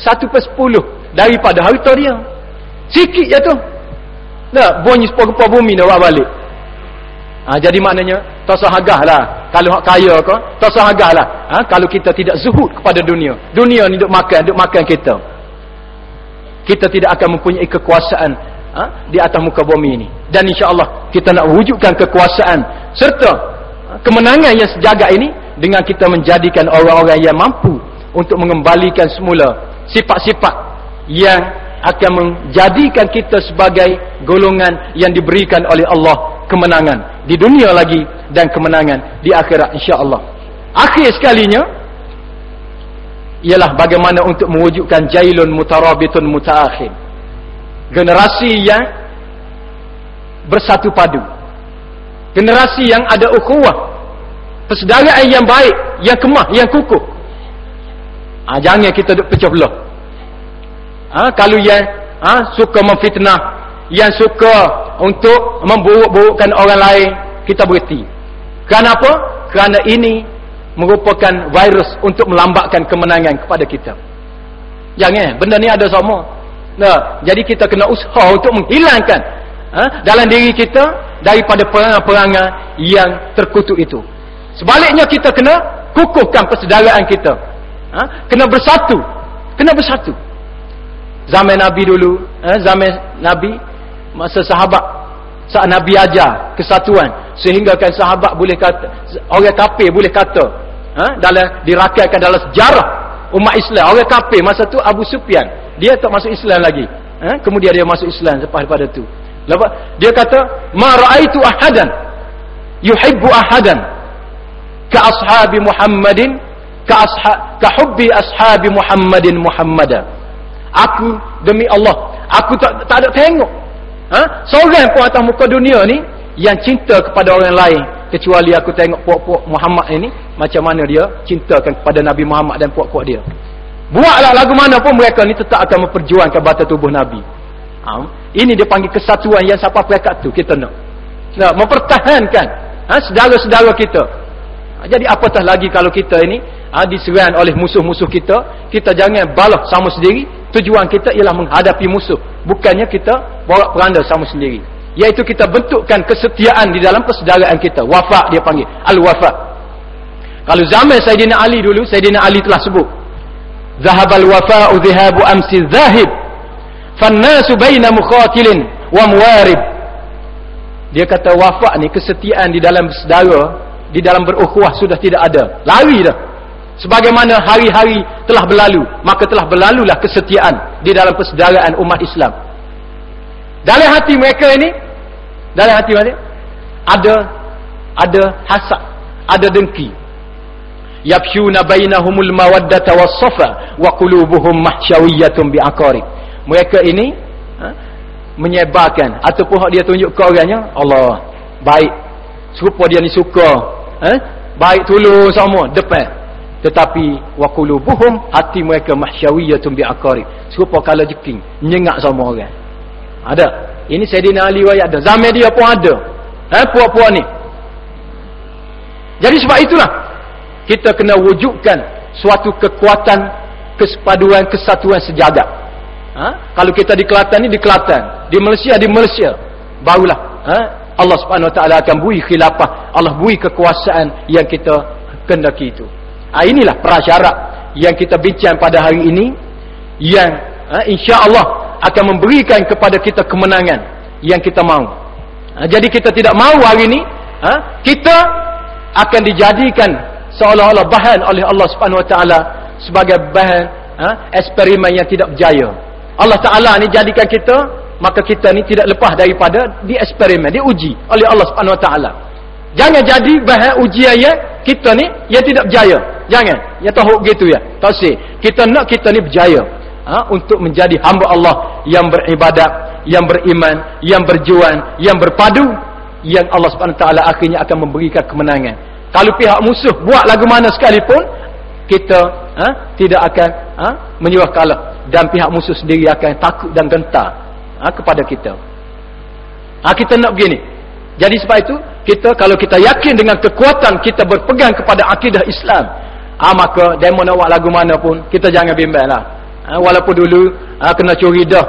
satu per sepuluh daripada harta dia. Sikit je tu. Nah, bunyi sepuluh bumi dah balik. Ha, jadi maknanya tak sahagah lah. Kalau hak kaya ke, tak sahagah lah. Ha, kalau kita tidak zuhud kepada dunia. Dunia ni duk makan, duk makan kita. Kita tidak akan mempunyai kekuasaan ha, di atas muka bumi ini. Dan insya Allah kita nak wujudkan kekuasaan serta ha, kemenangan yang sejagat ini dengan kita menjadikan orang-orang yang mampu untuk mengembalikan semula sifat-sifat yang akan menjadikan kita sebagai golongan yang diberikan oleh Allah kemenangan di dunia lagi dan kemenangan di akhirat insya-Allah. Akhir sekalinya ialah bagaimana untuk mewujudkan jailun mutarabitun mutaakhir. Generasi yang bersatu padu. Generasi yang ada ukhuwah. Persaudaraan yang baik, yang kemah, yang kukuh. Ha, jangan kita duk pecah belah. Ha, kalau yang ha, suka memfitnah, yang suka untuk memburuk-burukkan orang lain, kita berhenti. Kenapa? Kerana ini merupakan virus untuk melambatkan kemenangan kepada kita. Jangan, benda ni ada sama. Nah, jadi kita kena usaha untuk menghilangkan ha, dalam diri kita daripada perangai-perangai yang terkutuk itu. Sebaliknya kita kena kukuhkan persaudaraan kita. Ha, kena bersatu. Kena bersatu zaman Nabi dulu eh, zaman Nabi masa sahabat saat Nabi ajar kesatuan sehingga kan sahabat boleh kata orang kafir boleh kata eh, dalam dirakatkan dalam sejarah umat Islam. Orang kafir masa tu Abu Sufyan dia tak masuk Islam lagi eh, kemudian dia masuk Islam lepas daripada tu. Lepas dia kata ma raaitu ahadan yuhibbu ahadan ka ashabi Muhammadin ka ashab ka hubbi ashabi Muhammadin Muhammadan Aku demi Allah, aku tak tak ada tengok. Ha? Seorang pun atas muka dunia ni yang cinta kepada orang lain kecuali aku tengok puak-puak Muhammad ini macam mana dia cintakan kepada Nabi Muhammad dan puak-puak dia. Buatlah lagu mana pun mereka ni tetap akan memperjuangkan batu tubuh Nabi. Ha? Ini dia panggil kesatuan yang siapa pekat tu kita nak. Nak mempertahankan ha? sedara-sedara kita. Jadi apatah lagi kalau kita ini ha? diserang oleh musuh-musuh kita, kita jangan balah sama sendiri, tujuan kita ialah menghadapi musuh. Bukannya kita bawa peranda sama sendiri. Iaitu kita bentukkan kesetiaan di dalam persaudaraan kita. Wafa dia panggil. Al-wafa kalau zaman Sayyidina Ali dulu Sayyidina Ali telah sebut. Zahabal wafa'u zihabu amsi zahib. Fannasu baina mukhatilin wa muwarib. Dia kata wafa ni kesetiaan di dalam saudara di dalam berukhuwah sudah tidak ada. Lari dah. Sebagaimana hari-hari telah berlalu maka telah berlalulah kesetiaan di dalam persaudaraan umat Islam. Dalam hati mereka ini dalam hati mereka ada ada hasad ada dengki. Yabshuna bainahumul mawaddata was-safa wa qulubuhum mahsyawiyatun bi'aqarib mereka ini ha, menyebarkan ataupun dia tunjuk ke orangnya Allah baik. Serupa dia ni suka ha, baik tolong semua. Depan. Tetapi wa qulubuhum hati mereka mahsyawiyatun bi'aqarib. Serupa kala jeking. Nyengak sama orang. Ada? Ini Sayyidina Ali wayat ada zaman dia pun ada. Eh puak-puak ni. Jadi sebab itulah kita kena wujudkan suatu kekuatan kesepaduan kesatuan sejagat. Ha? kalau kita di Kelantan ni di Kelantan. Di Malaysia di Malaysia. Barulah. Ha? Allah Subhanahu Wa Taala akan bui khilafah Allah bui kekuasaan yang kita kendaki itu Ha, inilah prasyarat yang kita bincang pada hari ini yang ha, insya-Allah akan memberikan kepada kita kemenangan yang kita mahu. Ha, jadi kita tidak mahu hari ini ha, kita akan dijadikan seolah-olah bahan oleh Allah Subhanahu Wa Taala sebagai bahan ha, eksperimen yang tidak berjaya. Allah Taala ni jadikan kita maka kita ni tidak lepas daripada di eksperimen, diuji oleh Allah Subhanahu Wa Taala. Jangan jadi bahan ujian yang kita ni yang tidak berjaya. Jangan. Ya tahu gitu ya. Tausi. Kita nak kita ni berjaya. Ha? Untuk menjadi hamba Allah yang beribadat, yang beriman, yang berjuang, yang berpadu. Yang Allah SWT akhirnya akan memberikan kemenangan. Kalau pihak musuh buat lagu mana sekalipun. Kita ha? tidak akan ha? menyerah kalah. Dan pihak musuh sendiri akan takut dan gentar ha? kepada kita. Ha? Kita nak begini. Jadi sebab itu kita kalau kita yakin dengan kekuatan kita berpegang kepada akidah Islam, ah maka demo nak buat lagu mana pun kita jangan bimbanglah. Ah walaupun dulu ah kena curi dah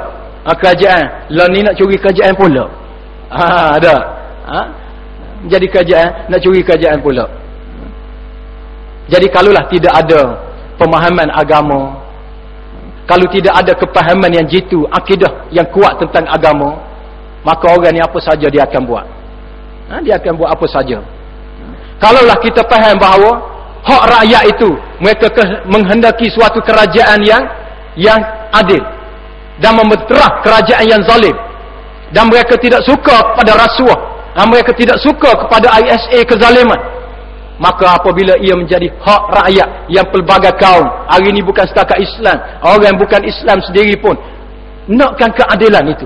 ah, kerajaan, lah ni nak curi kerajaan pula. Ah ada. Ah jadi kerajaan nak curi kerajaan pula. Jadi kalaulah tidak ada pemahaman agama, kalau tidak ada kepahaman yang jitu, akidah yang kuat tentang agama, maka orang ni apa saja dia akan buat. Ha, dia akan buat apa saja. Kalaulah kita faham bahawa hak rakyat itu mereka ke, menghendaki suatu kerajaan yang yang adil dan membenterah kerajaan yang zalim. Dan mereka tidak suka kepada rasuah. Dan mereka tidak suka kepada ISA kezaliman maka apabila ia menjadi hak rakyat yang pelbagai kaum hari ini bukan setakat Islam orang yang bukan Islam sendiri pun nakkan keadilan itu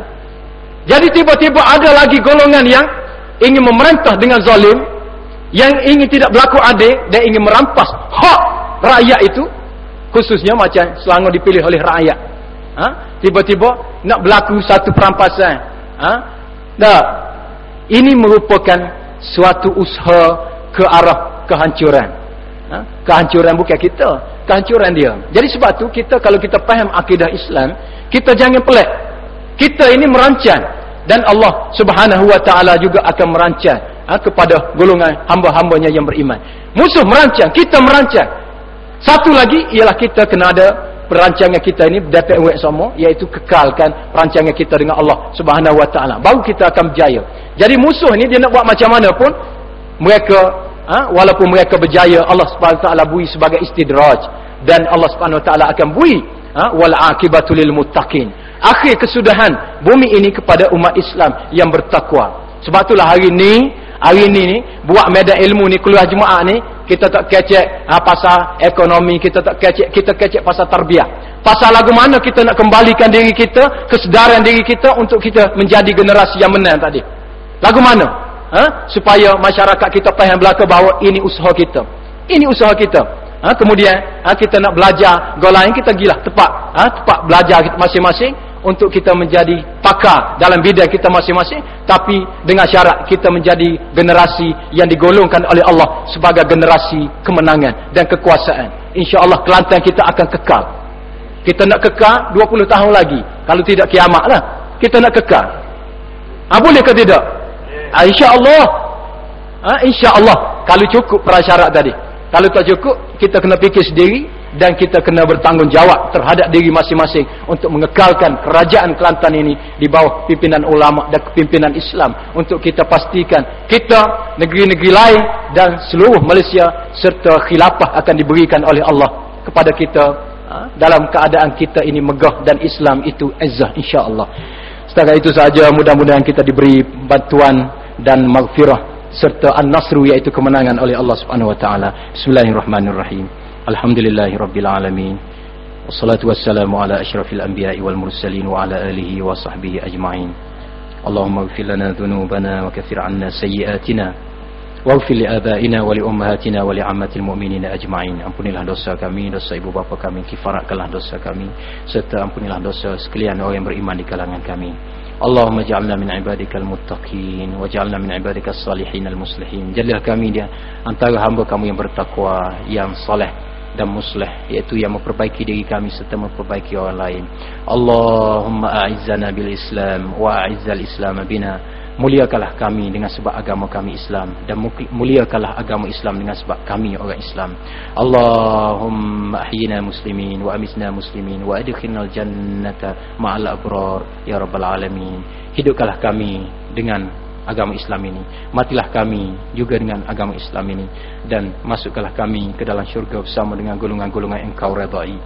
jadi tiba-tiba ada lagi golongan yang ingin memerintah dengan zalim yang ingin tidak berlaku adil dan ingin merampas hak rakyat itu khususnya macam selangor dipilih oleh rakyat ha? tiba-tiba nak berlaku satu perampasan ha? nah, ini merupakan suatu usaha ke arah kehancuran ha? kehancuran bukan kita kehancuran dia jadi sebab tu kita kalau kita faham akidah Islam kita jangan pelik kita ini merancang dan Allah subhanahu wa ta'ala juga akan merancang ha, kepada golongan hamba-hambanya yang beriman. Musuh merancang, kita merancang. Satu lagi ialah kita kena ada perancangan kita ini dapat buat sama iaitu kekalkan perancangan kita dengan Allah Subhanahu wa taala. Baru kita akan berjaya. Jadi musuh ni dia nak buat macam mana pun mereka ha, walaupun mereka berjaya Allah taala bui sebagai istidraj. Dan Allah taala akan bui ha, wal akibatu lil muttaqin. Akhir kesudahan bumi ini kepada umat Islam yang bertakwa. Sebab itulah hari ini hari ini ni buat medan ilmu ni keluar jemaah ni kita tak kecek ha, pasal ekonomi kita tak kecek kita kecek pasal tarbiyah. Pasal lagu mana kita nak kembalikan diri kita kesedaran diri kita untuk kita menjadi generasi yang menang tadi. Lagu mana ha? supaya masyarakat kita faham belaka bahawa ini usaha kita. Ini usaha kita. Ha? kemudian ha, kita nak belajar gol lain kita gilah tepat. Ha? tepat belajar masing-masing untuk kita menjadi pakar dalam bidang kita masing-masing. Tapi dengan syarat kita menjadi generasi yang digolongkan oleh Allah sebagai generasi kemenangan dan kekuasaan. insya-Allah Kelantan kita akan kekal. Kita nak kekal 20 tahun lagi. Kalau tidak kiamatlah. Kita nak kekal. Ah boleh ke tidak ah, insya-Allah. Ah, insya-Allah. Kalau cukup prasyarat tadi. Kalau tak cukup kita kena fikir sendiri dan kita kena bertanggungjawab terhadap diri masing-masing untuk mengekalkan kerajaan Kelantan ini di bawah pimpinan ulama dan pimpinan Islam untuk kita pastikan kita negeri-negeri lain dan seluruh Malaysia serta khilafah akan diberikan oleh Allah kepada kita ha, dalam keadaan kita ini megah dan Islam itu izzah insya-Allah. Setakat itu saja mudah-mudahan kita diberi bantuan dan maghfirah serta an-nasru iaitu kemenangan oleh Allah Subhanahu wa taala. Bismillahirrahmanirrahim. Alhamdulillahirabbil alamin. Wassalatu wassalamu ala asyrafil anbiya'i wal mursalin wa ala alihi wa sahbihi ajma'in. Allahumma ighfir lana dhunubana wa kaffir 'anna sayyi'atina waghfir li abaina wa li ummahatina wa li 'ammatil mu'minina ajma'in. Ampunilah dosa kami, dosa ibu bapa kami, kifaratkanlah dosa kami serta ampunilah dosa sekalian orang yang beriman di kalangan kami. Allahumma ja'alna min ibadikal muttaqin wa ja'alna min salihin al-muslihin. Jadilah kami dia antara hamba kamu yang bertakwa yang saleh dan muslih iaitu yang memperbaiki diri kami serta memperbaiki orang lain. Allahumma a'izzana bil Islam wa a'izzal Islam bina muliakanlah kami dengan sebab agama kami Islam dan muliakanlah agama Islam dengan sebab kami orang Islam. Allahumma ahyina muslimin wa amisna muslimin wa adkhilnal jannata ma'al abrar ya rabbal alamin. Hidupkanlah kami dengan agama Islam ini. Matilah kami juga dengan agama Islam ini. Dan masukkanlah kami ke dalam syurga bersama dengan golongan-golongan yang kau redai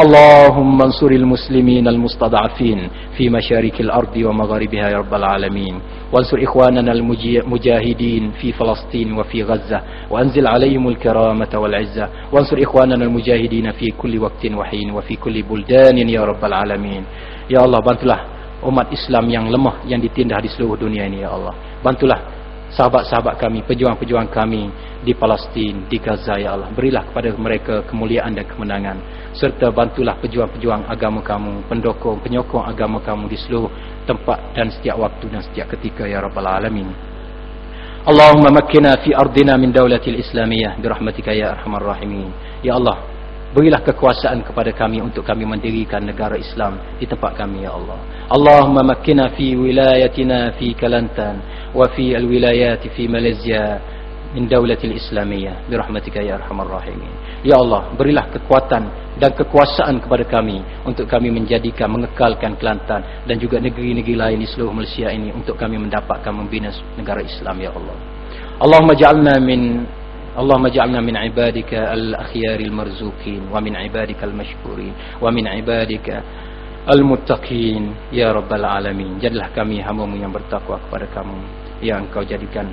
اللهم انصر المسلمين المستضعفين في مشارق الأرض ومغاربها يا رب العالمين. وانصر إخواننا المجاهدين في فلسطين وفي غزة. وأنزل عليهم الكرامة والعزة. وانصر إخواننا المجاهدين في كل وقت وحين وفي كل بلدان يا رب العالمين. يا الله bantulah umat Islam yang lemah yang ditindah di seluruh dunia ini ya Allah. Bantulah sahabat-sahabat kami, pejuang-pejuang kami di Palestin, di Gaza ya Allah. Berilah kepada mereka kemuliaan dan kemenangan serta bantulah pejuang-pejuang agama kamu, pendokong, penyokong agama kamu di seluruh tempat dan setiap waktu dan setiap ketika ya rabbal alamin. Allahumma makkina fi ardina min dawlatil islamiyah bi rahmatika ya arhamar rahimin. Ya Allah, Berilah kekuasaan kepada kami untuk kami mendirikan negara Islam di tempat kami ya Allah. Allahumma makkina fi wilayatina fi Kelantan wa fi alwilayat fi Malaysia min dawlatil islamiyah bi rahmatika ya arhamar rahimin. Ya Allah, berilah kekuatan dan kekuasaan kepada kami untuk kami menjadikan mengekalkan Kelantan dan juga negeri-negeri lain di seluruh Malaysia ini untuk kami mendapatkan membina negara Islam ya Allah. Allahumma ja'alna min اللهم اجعلنا من عبادك الأخيار المرزوقين ومن عبادك المشكورين ومن عبادك al-muttaqin ya rabbal alamin jadilah kami hamba-Mu yang bertakwa kepada Kamu yang Engkau jadikan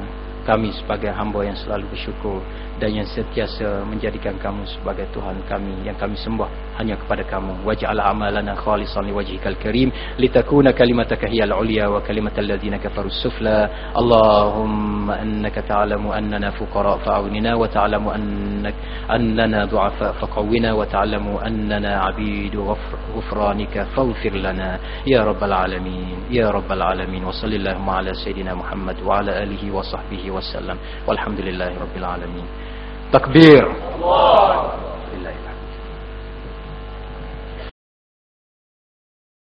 kami sebagai hamba yang selalu bersyukur dan yang sentiasa menjadikan kamu sebagai Tuhan kami yang kami sembah hanya kepada kamu. Waj'al amalana khalisan liwajhikal karim litakuna kalimataka hiyal ulya wa kalimatal ladzina kafaru sufla. Allahumma annaka ta'lamu annana fuqara fa'awnina wa ta'lamu annak annana du'afa faqawwina wa ta'lamu annana 'abidu ghufranika faghfir lana. Ya rabbal alamin ya rabbal alamin. Wa sallallahu ala sayidina Muhammad wa ala alihi wa sahbihi wa sallam. Walhamdulillahi rabbil alamin takbir Allah